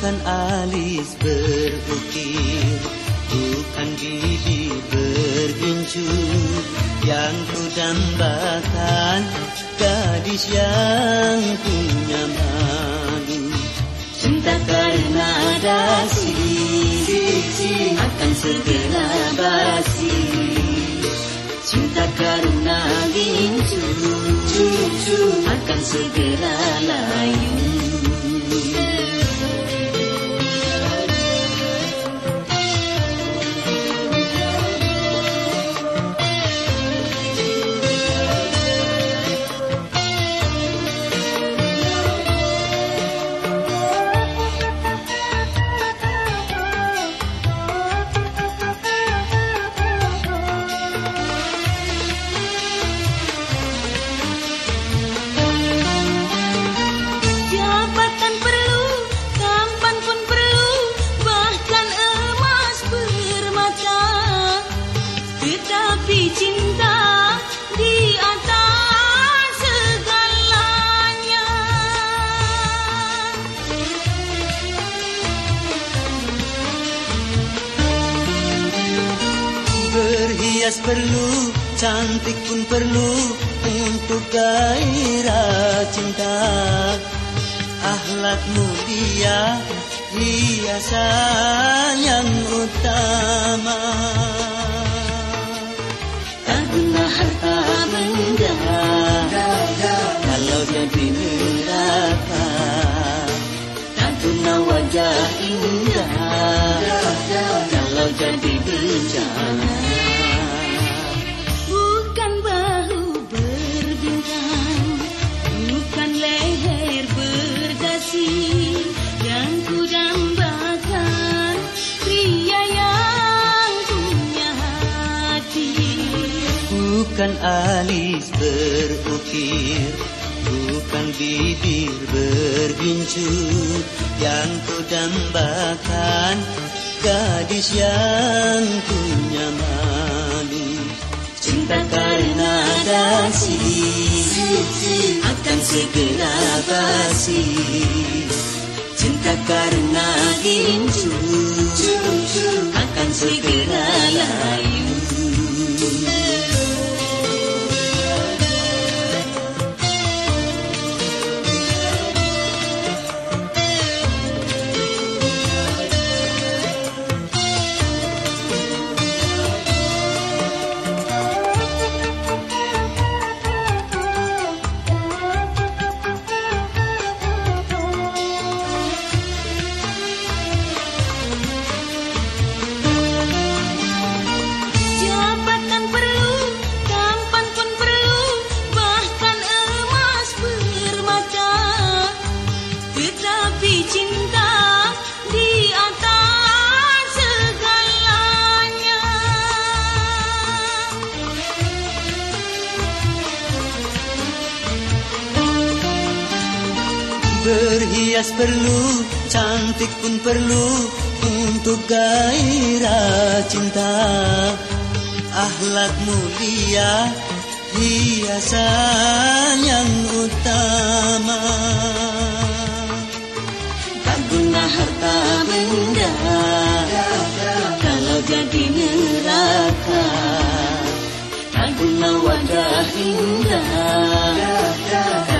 Bukan alis berukir Bukan gigi bergincu Yang ku dambakan Gadis yang punya malu. Cinta karena dasi Akan segera basi. Cinta karena gincu Akan segera layu Hias perlu, cantik pun perlu Untuk gairah cinta. Akhlak mulia, hiasan yang utama. Guna harta benda bukan alis berukir Bukan bibir berbincu Yang ku dambakan Gadis yang punya malu Cinta karena dasi Akan segera basi Cinta karena gincu Akan segera Berhias perlu, cantik pun perlu Untuk gairah cinta. Akhlak mulia, hiasan yang utama. Tak guna harta benda Kalau jadi neraka. Tak guna wajah indah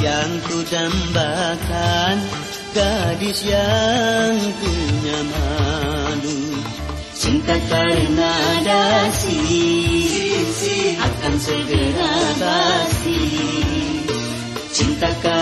Yang ku dambakan Gadis yang punya malu Cinta karena dasi Akan segera basi. Cinta karena